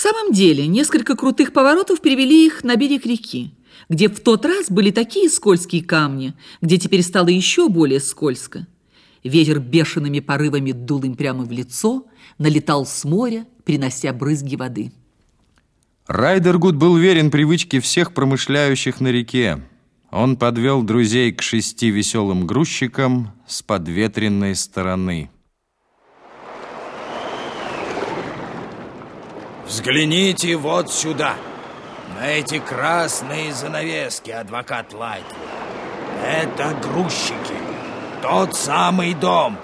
самом деле, несколько крутых поворотов привели их на берег реки, где в тот раз были такие скользкие камни, где теперь стало еще более скользко. Ветер бешеными порывами дул им прямо в лицо, налетал с моря, принося брызги воды. Райдергуд был верен привычке всех промышляющих на реке. Он подвел друзей к шести веселым грузчикам с подветренной стороны. Взгляните вот сюда, на эти красные занавески, адвокат Лайтвуд. Это грузчики, тот самый дом.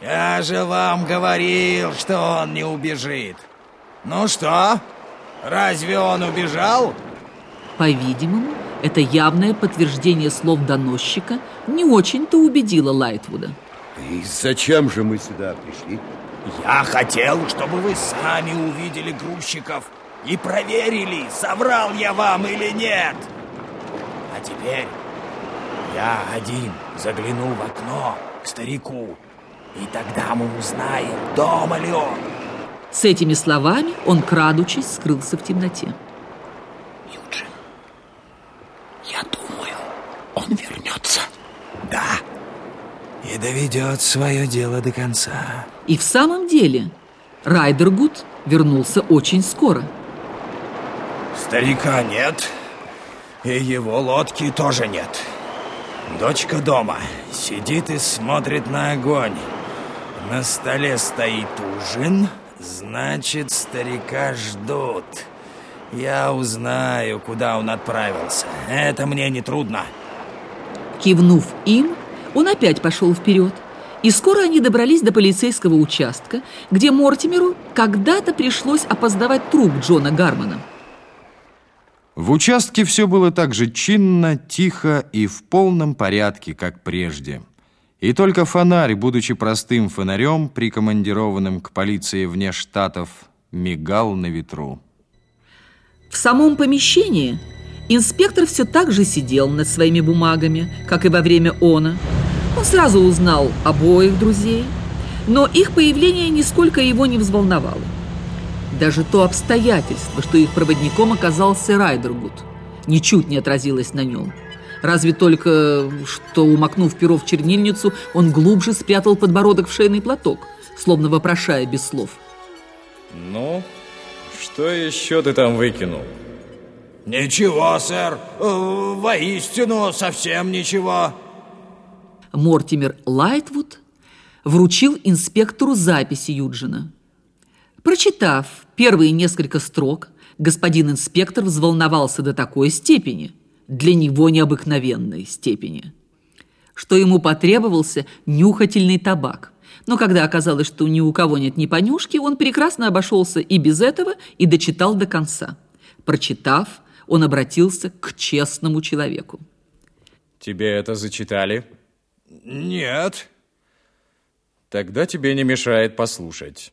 Я же вам говорил, что он не убежит. Ну что, разве он убежал? По-видимому, это явное подтверждение слов доносчика не очень-то убедило Лайтвуда. И зачем же мы сюда пришли? Я хотел, чтобы вы сами увидели грузчиков и проверили, соврал я вам или нет. А теперь я один загляну в окно к старику, и тогда мы узнаем, дома ли он. С этими словами он, крадучись, скрылся в темноте. Юджин, я думаю, он вернется. Да, и доведет свое дело до конца. И в самом деле Райдергуд вернулся очень скоро. Старика нет, и его лодки тоже нет. Дочка дома сидит и смотрит на огонь. На столе стоит ужин, значит, старика ждут. Я узнаю, куда он отправился. Это мне не трудно. Кивнув им, он опять пошел вперед. И скоро они добрались до полицейского участка, где Мортимеру когда-то пришлось опоздавать труп Джона Гармана. В участке все было так же чинно, тихо и в полном порядке, как прежде. И только фонарь, будучи простым фонарем, прикомандированным к полиции вне штатов, мигал на ветру. В самом помещении инспектор все так же сидел над своими бумагами, как и во время она. Он сразу узнал обоих друзей, но их появление нисколько его не взволновало. Даже то обстоятельство, что их проводником оказался Райдергуд, ничуть не отразилось на нем. Разве только, что, умокнув перо в чернильницу, он глубже спрятал подбородок в шейный платок, словно вопрошая без слов. Ну, что еще ты там выкинул? Ничего, сэр. Э, воистину, совсем ничего. Мортимер Лайтвуд вручил инспектору записи Юджина. Прочитав первые несколько строк, господин инспектор взволновался до такой степени, для него необыкновенной степени, что ему потребовался нюхательный табак. Но когда оказалось, что ни у кого нет ни понюшки, он прекрасно обошелся и без этого, и дочитал до конца. Прочитав, он обратился к честному человеку. Тебе это зачитали? Нет. Тогда тебе не мешает послушать.